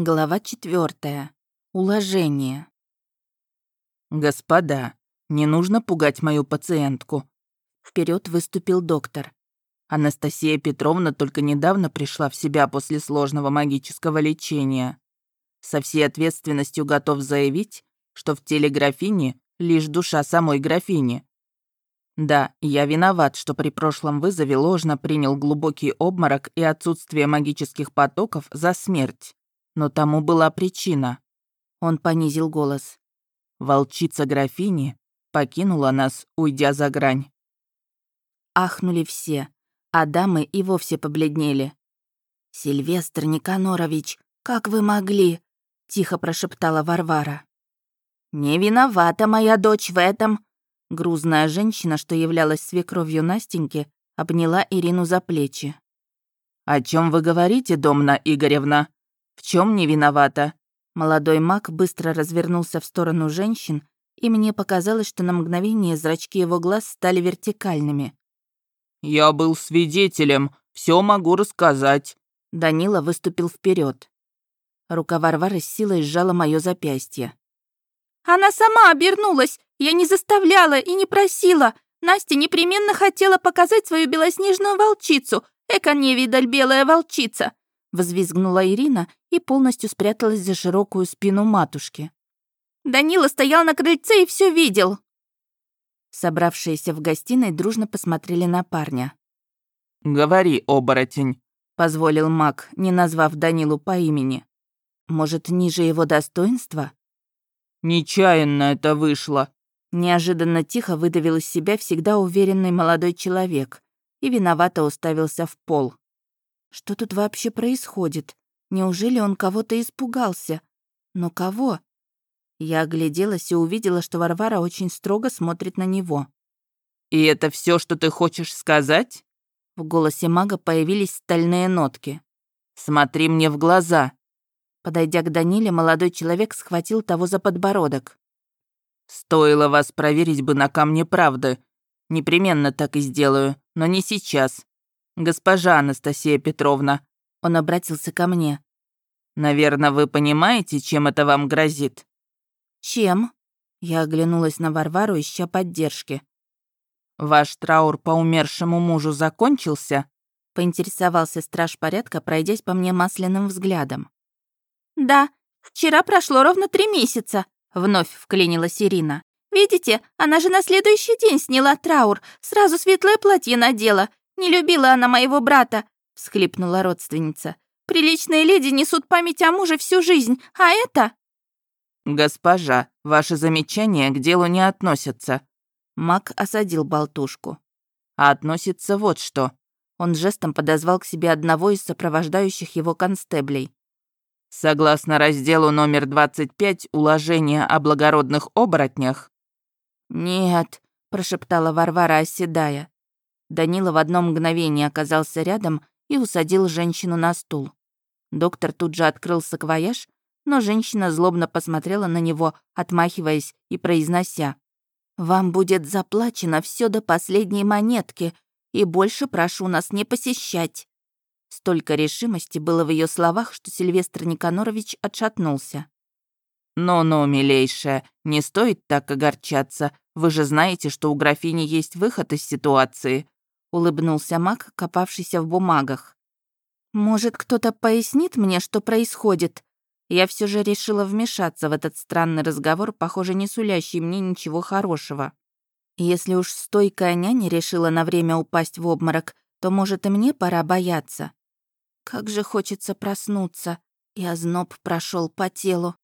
Глава четвертая. Уложение. «Господа, не нужно пугать мою пациентку», — вперед выступил доктор. Анастасия Петровна только недавно пришла в себя после сложного магического лечения. Со всей ответственностью готов заявить, что в теле графини лишь душа самой графини. Да, я виноват, что при прошлом вызове ложно принял глубокий обморок и отсутствие магических потоков за смерть. Но тому была причина. Он понизил голос. Волчица графини покинула нас, уйдя за грань. Ахнули все, а дамы и вовсе побледнели. «Сильвестр Никанорович, как вы могли?» — тихо прошептала Варвара. «Не виновата моя дочь в этом!» Грузная женщина, что являлась свекровью Настеньки, обняла Ирину за плечи. «О чем вы говорите, Домна Игоревна?» В чем не виновата?» Молодой маг быстро развернулся в сторону женщин, и мне показалось, что на мгновение зрачки его глаз стали вертикальными. «Я был свидетелем, все могу рассказать». Данила выступил вперед. Рука Варвары с силой сжала мое запястье. «Она сама обернулась! Я не заставляла и не просила! Настя непременно хотела показать свою белоснежную волчицу! Эка невидаль белая волчица! Взвизгнула Ирина и полностью спряталась за широкую спину матушки. «Данила стоял на крыльце и все видел!» Собравшиеся в гостиной дружно посмотрели на парня. «Говори, оборотень», — позволил маг, не назвав Данилу по имени. «Может, ниже его достоинства?» «Нечаянно это вышло», — неожиданно тихо выдавил из себя всегда уверенный молодой человек и виновато уставился в пол. Что тут вообще происходит? Неужели он кого-то испугался? Но кого? Я огляделась и увидела, что Варвара очень строго смотрит на него. «И это все, что ты хочешь сказать?» В голосе мага появились стальные нотки. «Смотри мне в глаза!» Подойдя к Даниле, молодой человек схватил того за подбородок. «Стоило вас проверить бы на камне правды. Непременно так и сделаю, но не сейчас. «Госпожа Анастасия Петровна», — он обратился ко мне. «Наверное, вы понимаете, чем это вам грозит?» «Чем?» Я оглянулась на Варвару, ища поддержки. «Ваш траур по умершему мужу закончился?» — поинтересовался страж порядка, пройдясь по мне масляным взглядом. «Да, вчера прошло ровно три месяца», — вновь вклинилась Ирина. «Видите, она же на следующий день сняла траур, сразу светлое платье надела, «Не любила она моего брата», — всхлипнула родственница. «Приличные леди несут память о муже всю жизнь, а это...» «Госпожа, ваши замечания к делу не относятся». Мак осадил болтушку. «А относится вот что». Он жестом подозвал к себе одного из сопровождающих его констеблей. «Согласно разделу номер 25 уложения о благородных оборотнях...» «Нет», — прошептала Варвара, оседая. Данила в одно мгновение оказался рядом и усадил женщину на стул. Доктор тут же открыл саквояж, но женщина злобно посмотрела на него, отмахиваясь и произнося. «Вам будет заплачено все до последней монетки, и больше прошу нас не посещать». Столько решимости было в ее словах, что Сильвестр Никанорович отшатнулся. «Но-но, милейшая, не стоит так огорчаться. Вы же знаете, что у графини есть выход из ситуации. — улыбнулся маг, копавшийся в бумагах. «Может, кто-то пояснит мне, что происходит?» Я все же решила вмешаться в этот странный разговор, похоже, не сулящий мне ничего хорошего. Если уж стойкая няня решила на время упасть в обморок, то, может, и мне пора бояться. Как же хочется проснуться, и озноб прошел по телу.